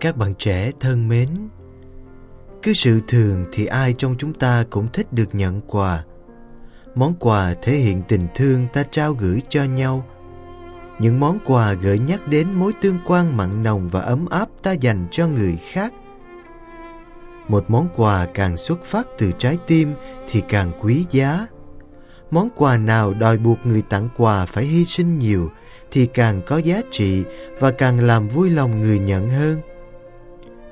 Các bạn trẻ thân mến, cứ sự thường thì ai trong chúng ta cũng thích được nhận quà. Món quà thể hiện tình thương ta trao gửi cho nhau. Những món quà gợi nhắc đến mối tương quan mặn nồng và ấm áp ta dành cho người khác. Một món quà càng xuất phát từ trái tim thì càng quý giá. Món quà nào đòi buộc người tặng quà phải hy sinh nhiều thì càng có giá trị và càng làm vui lòng người nhận hơn.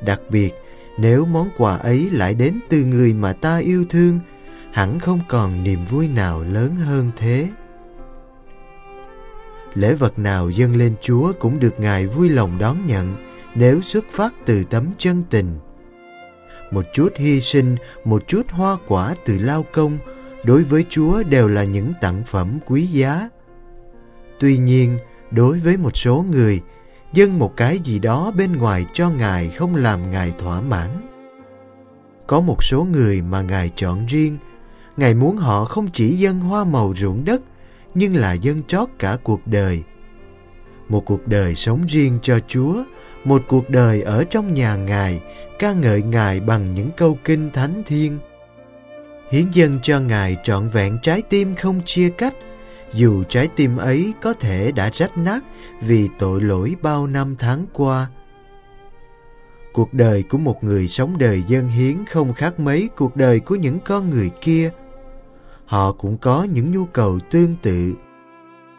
Đặc biệt, nếu món quà ấy lại đến từ người mà ta yêu thương, hẳn không còn niềm vui nào lớn hơn thế. Lễ vật nào dâng lên Chúa cũng được Ngài vui lòng đón nhận nếu xuất phát từ tấm chân tình. Một chút hy sinh, một chút hoa quả từ lao công, đối với Chúa đều là những tặng phẩm quý giá. Tuy nhiên, đối với một số người, dâng một cái gì đó bên ngoài cho Ngài không làm Ngài thỏa mãn. Có một số người mà Ngài chọn riêng, Ngài muốn họ không chỉ dâng hoa màu ruộng đất, nhưng là dâng trót cả cuộc đời. Một cuộc đời sống riêng cho Chúa, một cuộc đời ở trong nhà Ngài, ca ngợi Ngài bằng những câu kinh thánh thiên. Hiến dâng cho Ngài trọn vẹn trái tim không chia cách, dù trái tim ấy có thể đã rách nát vì tội lỗi bao năm tháng qua. Cuộc đời của một người sống đời dân hiến không khác mấy cuộc đời của những con người kia. Họ cũng có những nhu cầu tương tự.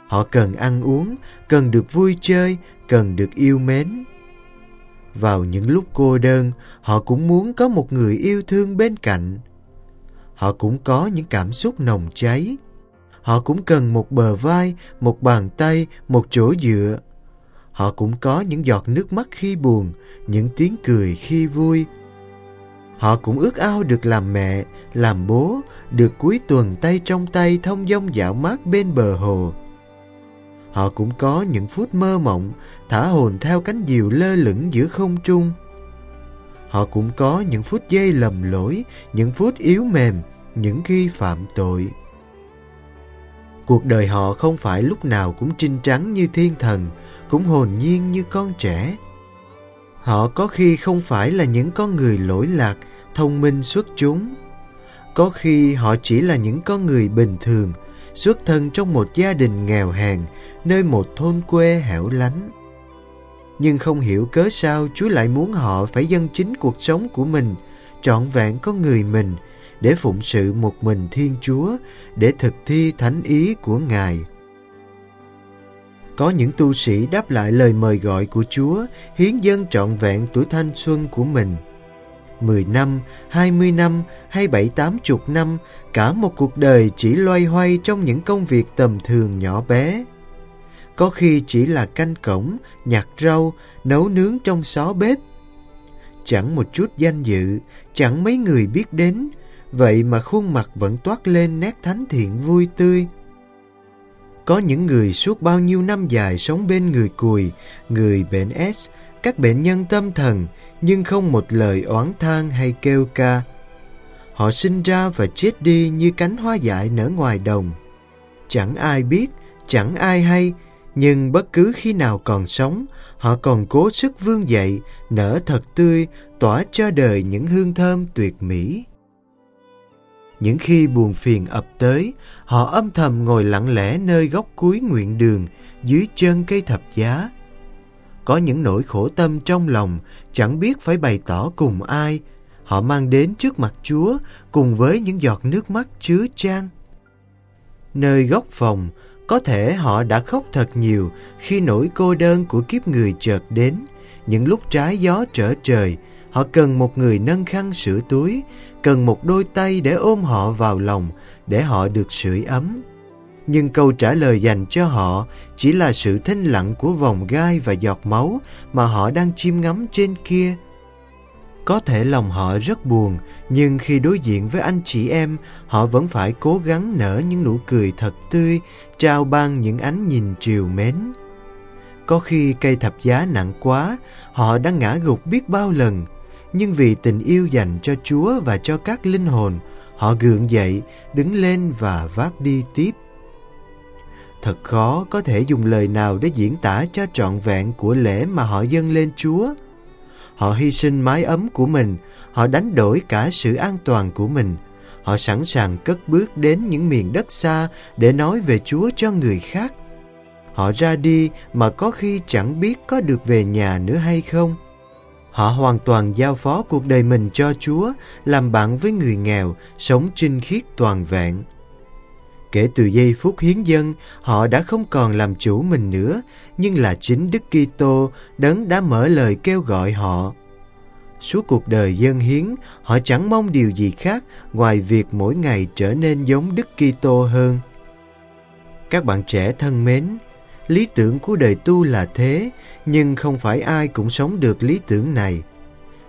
Họ cần ăn uống, cần được vui chơi, cần được yêu mến. Vào những lúc cô đơn, họ cũng muốn có một người yêu thương bên cạnh. Họ cũng có những cảm xúc nồng cháy Họ cũng cần một bờ vai, một bàn tay, một chỗ dựa. Họ cũng có những giọt nước mắt khi buồn, những tiếng cười khi vui. Họ cũng ước ao được làm mẹ, làm bố, được cuối tuần tay trong tay thông dong dạo mát bên bờ hồ. Họ cũng có những phút mơ mộng, thả hồn theo cánh diều lơ lửng giữa không trung. Họ cũng có những phút giây lầm lỗi, những phút yếu mềm, những khi phạm tội. Cuộc đời họ không phải lúc nào cũng trinh trắng như thiên thần, cũng hồn nhiên như con trẻ. Họ có khi không phải là những con người lỗi lạc, thông minh xuất chúng. Có khi họ chỉ là những con người bình thường, xuất thân trong một gia đình nghèo hèn, nơi một thôn quê hẻo lánh. Nhưng không hiểu cớ sao Chúa lại muốn họ phải dâng chính cuộc sống của mình, trọn vẹn con người mình, để phụng sự một mình Thiên Chúa, để thực thi thánh ý của Ngài. Có những tu sĩ đáp lại lời mời gọi của Chúa, hiến dâng trọn vẹn tuổi thanh xuân của mình. Mười năm, hai mươi năm hay bảy tám chục năm, cả một cuộc đời chỉ loay hoay trong những công việc tầm thường nhỏ bé. Có khi chỉ là canh cổng, nhặt rau, nấu nướng trong xó bếp. Chẳng một chút danh dự, chẳng mấy người biết đến, Vậy mà khuôn mặt vẫn toát lên nét thánh thiện vui tươi. Có những người suốt bao nhiêu năm dài sống bên người cùi, người bệnh S, các bệnh nhân tâm thần, nhưng không một lời oán than hay kêu ca. Họ sinh ra và chết đi như cánh hoa dại nở ngoài đồng. Chẳng ai biết, chẳng ai hay, nhưng bất cứ khi nào còn sống, họ còn cố sức vươn dậy, nở thật tươi, tỏa cho đời những hương thơm tuyệt mỹ. Những khi buồn phiền ập tới, họ âm thầm ngồi lặng lẽ nơi góc cuối nguyện đường, dưới chân cây thập giá. Có những nỗi khổ tâm trong lòng, chẳng biết phải bày tỏ cùng ai. Họ mang đến trước mặt Chúa cùng với những giọt nước mắt chứa chan. Nơi góc phòng, có thể họ đã khóc thật nhiều khi nỗi cô đơn của kiếp người chợt đến. Những lúc trái gió trở trời, họ cần một người nâng khăn sửa túi, cần một đôi tay để ôm họ vào lòng, để họ được sưởi ấm. Nhưng câu trả lời dành cho họ chỉ là sự thinh lặng của vòng gai và giọt máu mà họ đang chiêm ngắm trên kia. Có thể lòng họ rất buồn, nhưng khi đối diện với anh chị em, họ vẫn phải cố gắng nở những nụ cười thật tươi, trao ban những ánh nhìn chiều mến. Có khi cây thập giá nặng quá, họ đã ngã gục biết bao lần, nhưng vì tình yêu dành cho Chúa và cho các linh hồn, họ gượng dậy, đứng lên và vác đi tiếp. Thật khó có thể dùng lời nào để diễn tả cho trọn vẹn của lễ mà họ dâng lên Chúa. Họ hy sinh mái ấm của mình, họ đánh đổi cả sự an toàn của mình. Họ sẵn sàng cất bước đến những miền đất xa để nói về Chúa cho người khác. Họ ra đi mà có khi chẳng biết có được về nhà nữa hay không. Họ hoàn toàn giao phó cuộc đời mình cho Chúa, làm bạn với người nghèo, sống trinh khiết toàn vẹn. Kể từ giây phút hiến dân, họ đã không còn làm chủ mình nữa, nhưng là chính Đức Kitô đấng đã mở lời kêu gọi họ. Suốt cuộc đời dân hiến, họ chẳng mong điều gì khác ngoài việc mỗi ngày trở nên giống Đức Kitô hơn. Các bạn trẻ thân mến, lý tưởng của đời tu là thế, nhưng không phải ai cũng sống được lý tưởng này.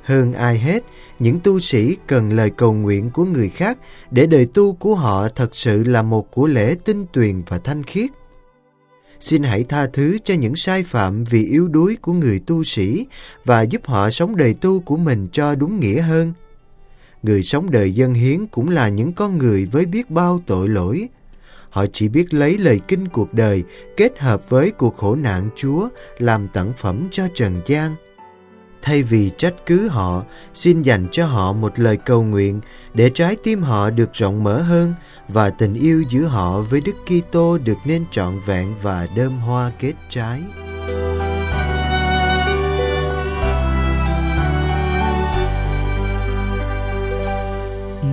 Hơn ai hết, những tu sĩ cần lời cầu nguyện của người khác để đời tu của họ thật sự là một của lễ tinh tuyền và thanh khiết. Xin hãy tha thứ cho những sai phạm vì yếu đuối của người tu sĩ và giúp họ sống đời tu của mình cho đúng nghĩa hơn. Người sống đời dân hiến cũng là những con người với biết bao tội lỗi. Họ chỉ biết lấy lời kinh cuộc đời kết hợp với cuộc khổ nạn Chúa làm tặng phẩm cho trần gian. Thay vì trách cứ họ, xin dành cho họ một lời cầu nguyện để trái tim họ được rộng mở hơn và tình yêu giữa họ với Đức Kitô được nên trọn vẹn và đơm hoa kết trái.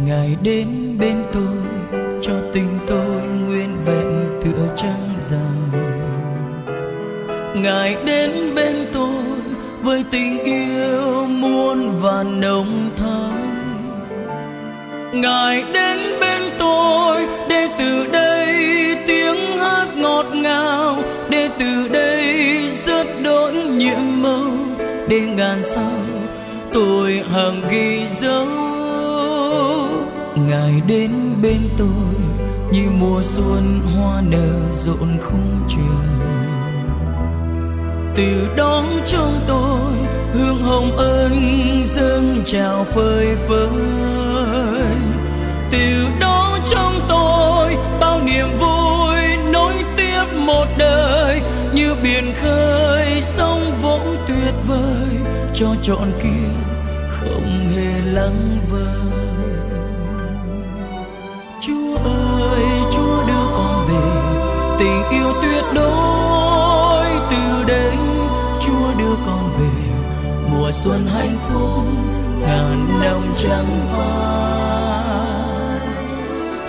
Ngài đến bên tôi cho tình tôi trăng rằng Ngài đến bên tôi với tình yêu muôn và nồng thắm. Ngài đến bên tôi để từ đây tiếng hát ngọt ngào, để từ đây rất đỗi nhiệm màu, để ngàn sao tôi hằng ghi dấu. Ngài đến bên tôi như mùa xuân hoa nở rộn khung trời. Từ đó trong tôi, hương hồng ơn dâng trào phơi phới. Từ đó trong tôi, bao niềm vui nối tiếp một đời, như biển khơi sông vỗ tuyệt vời, cho trọn kia không hề lắng vơi. Mùa xuân hạnh phúc, ngàn năm trăng vàng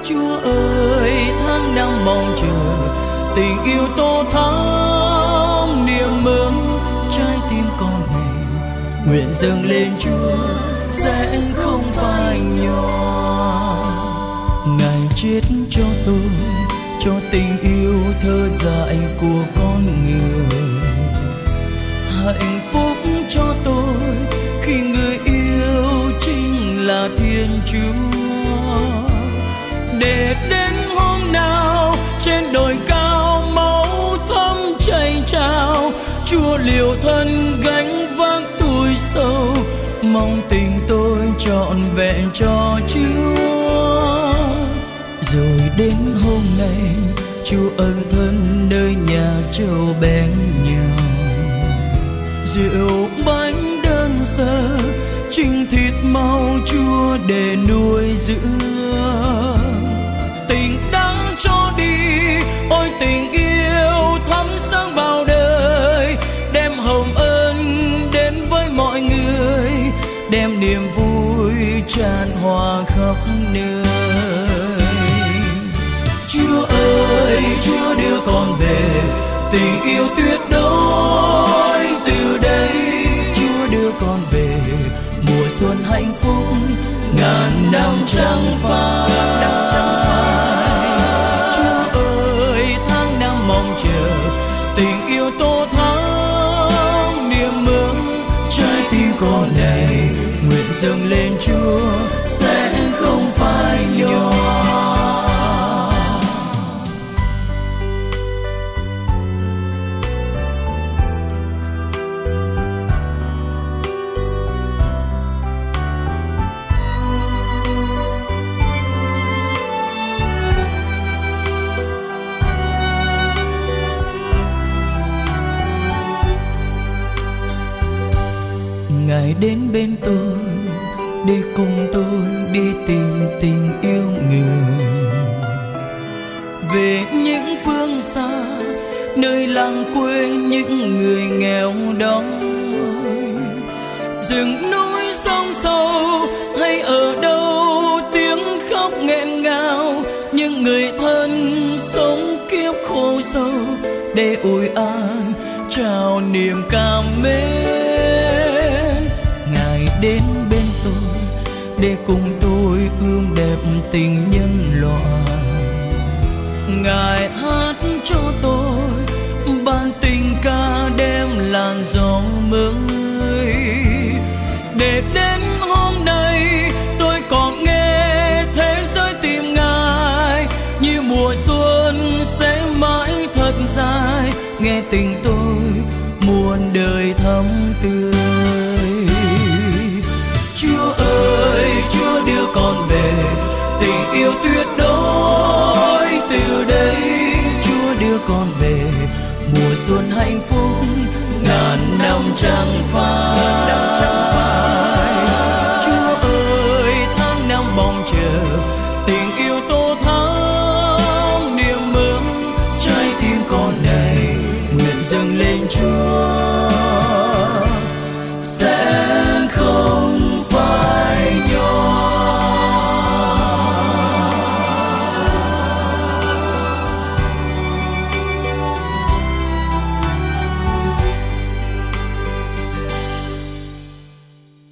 chúa ơi, tháng năm mong chờ, tình yêu tô thắm, niềm mơ trái tim con này nguyện dâng lên chúa, sẽ không phai nhỏ ngài chết cho tôi, cho tình yêu thơ dại của con người. Hạnh là chúa, để đến hôm nào trên đồi cao máu thấm chảy trào, chúa liều thân gánh vác tuổi sâu, mong tình tôi trọn vẹn cho chúa. Rồi đến hôm nay, chúa ân thân nơi nhà châu bén nhau rượu trinh thịt mau chua để nuôi dưỡng. Tình đang cho đi, ôi tình yêu thắm sáng vào đời. Đem hồng ân đến với mọi người, đem niềm vui tràn hòa khắp nơi. Chúa ơi, chúa đưa con về, tình yêu tuyệt đối. Hạnh phúc, ngàn năm trăng phai. Chúa ơi, tháng năm mong chờ, tình yêu tô thắm, niềm mơ trái tim con này nguyện dâng lên chúa. Hãy đến bên tôi, đi cùng tôi, đi tìm tình yêu người. Về những phương xa, nơi làng quê những người nghèo đói. Rừng núi sông sâu hay ở đâu, tiếng khóc nghẹn ngào. Những người thân sống kiếp khổ sâu để ủi an, trao niềm cảm mến. Để cùng tôi ươm đẹp tình nhân loại. Ngài hát cho tôi